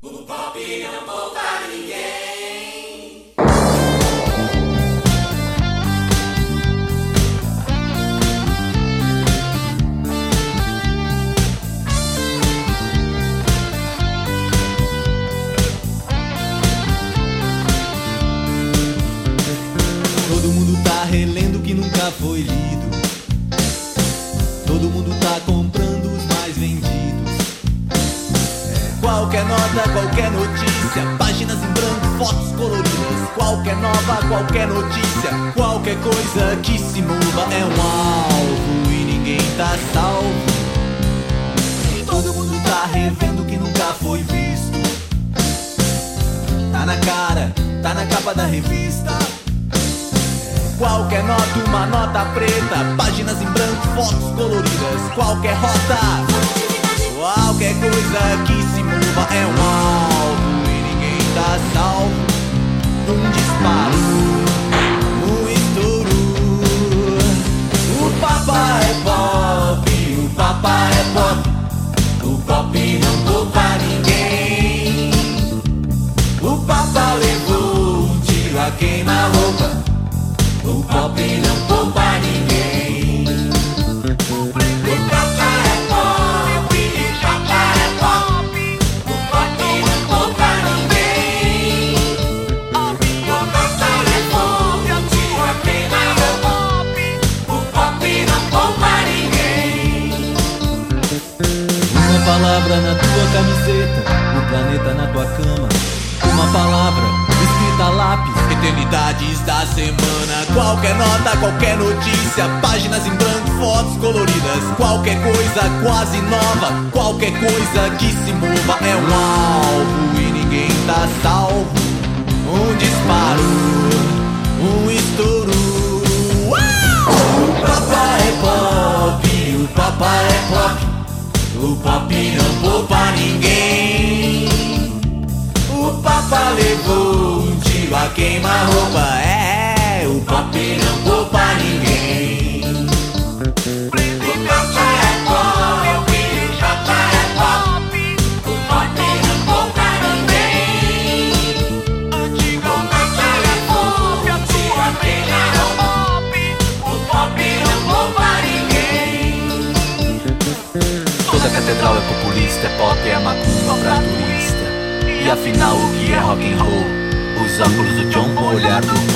O pop não poupa ninguém. Todo mundo tá relendo o que nunca foi lido. Todo mundo tá comprando qualquer nota, qualquer notícia, páginas em branco, fotos coloridas. Qualquer nova, qualquer notícia, qualquer coisa que se mova é um alvo e ninguém tá salvo. Todo mundo tá revendo o que nunca foi visto. Tá na cara, tá na capa da revista. Qualquer nota, uma nota preta, páginas em branco, fotos coloridas, qualquer rota, qualquer coisa que mova é um alvo e ninguém tá salvo. Um disparo, um estouro. O papa é pop, o papa é pop, o pop não poupa ninguém. O papa levou um tiro a queima-roupa. O pop não poupa palavra na tua camiseta, o planeta na tua cama. Uma palavra escrita a lápis, eternidades da semana. Qualquer nota, qualquer notícia, páginas em branco, fotos coloridas. Qualquer coisa quase nova, qualquer coisa que se mova é um alvo e ninguém tá salvo. Um disparo, um estouro. Uau! O papai é pop, o papai é pop. O pop não poupa ninguém. O papa levou um tiro a queima-roupa. É, o pop não catedral é populista, é pop, é macumba pra turista. E afinal, o que é rock and roll? Os óculos do John o olhar do.